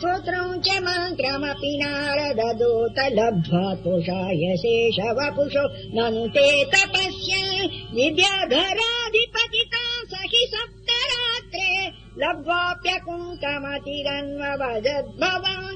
श्रोत्रम् च मन्त्रमपि नारददूत लब्ध्वा तुषायशेष वपुषो ननु ते तपस्य विद्याधराधिपतिता स हि सप्तरात्रे लब्ध्वाप्यकुन्तमतिरन्वदद्भवम्